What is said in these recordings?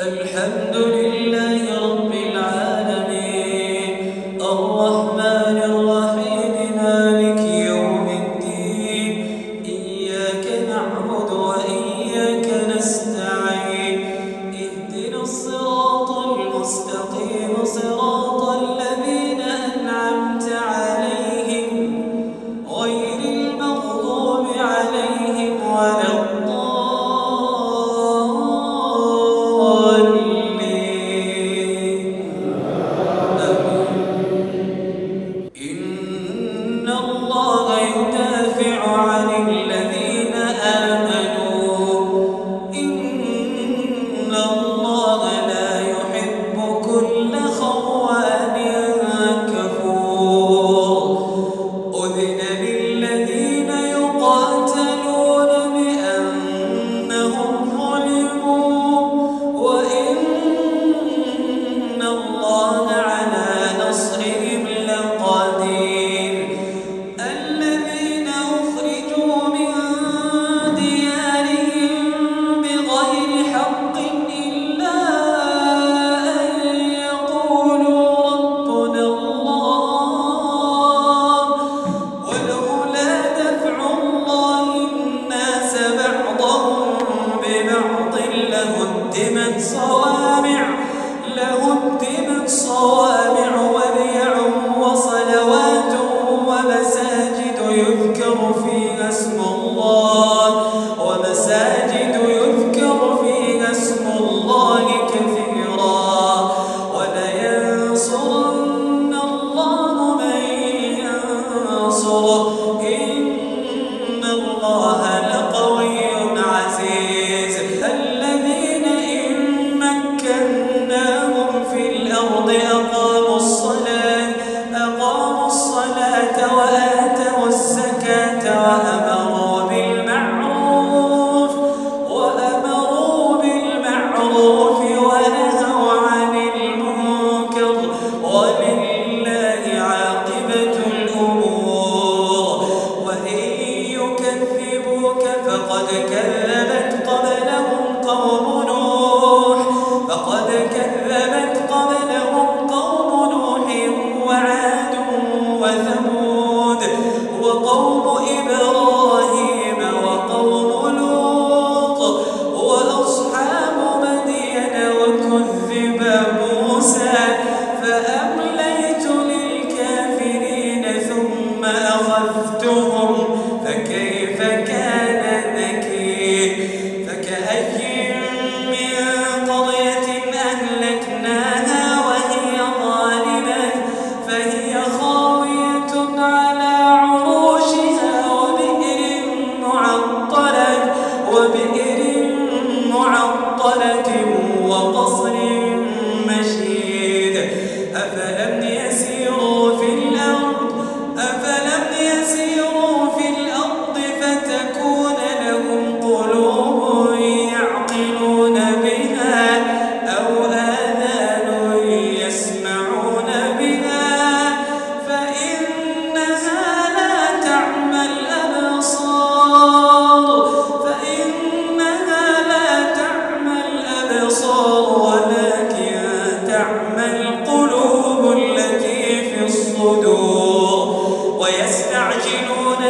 الحمد لله رب فأمليت للكافرين ثم أخذتهم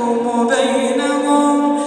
يحكم بينهم.